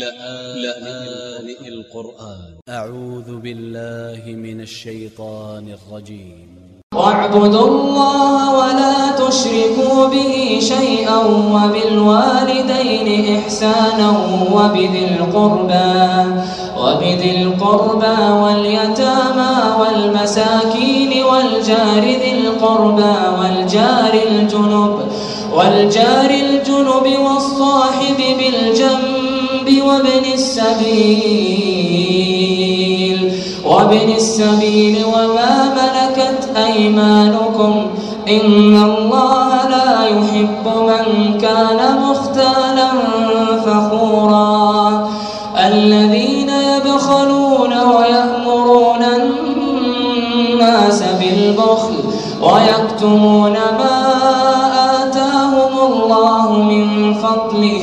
لآن القرآن. أ ع و ذ ب ا ل ل ه من ا ل ش ي ط ا ن ا ل ج ي م واعبدوا الله ولا تشركوا به شيئا وبالوالدين إحسانا وبذي القربى وبذي القربى واليتامى والمساكين والجار ذي القربى والجار الجنب والجار الجنب والصاحب وابن السبيل. وابن السبيل وما ملكت أيمانكم. إن الله لا يحب من كان مختالا فخورا. الذين يبخلون ويأمرون الناس بالبخل ويكتمون ما آتاهم الله من فضله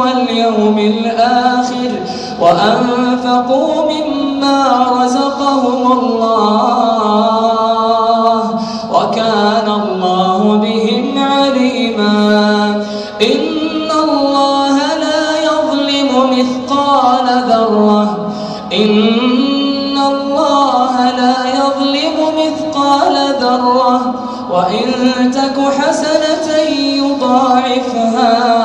واليوم الآخر وأنفقوا مما رزقهم الله وكان الله بهم عليما. إن الله لا يظلم مثقال ذرة. إن الله لا يظلم مثقال ذرة. وإن تك حسنة يضاعفها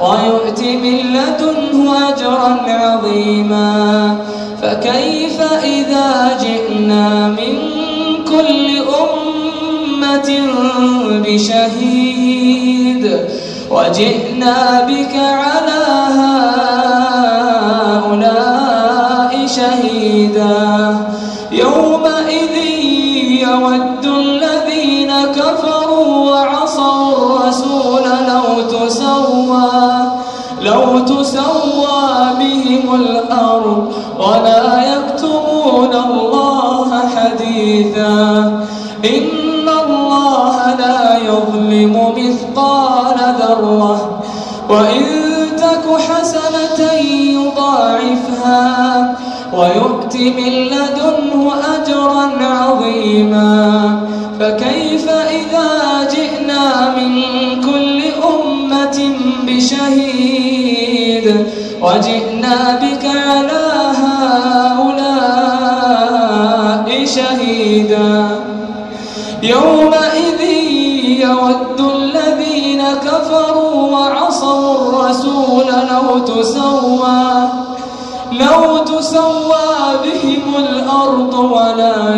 ويؤت من لدنه أجرا عظيما. فكيف إذا جئنا من كل أمة بشهيد وجئنا بك على هؤلاء لو تسوى بهم الأرض ولا يكتمون الله حديثا. إن الله لا يظلم مثقال ذرة وإن تك حسنة يضاعفها ويؤت من لدنه أجرا عظيما. فكيف وجئنا بك على هؤلاء شهيدا. يومئذ يود الذين كفروا وعصوا الرسول لو تسوى لو تسوى بهم الأرض ولا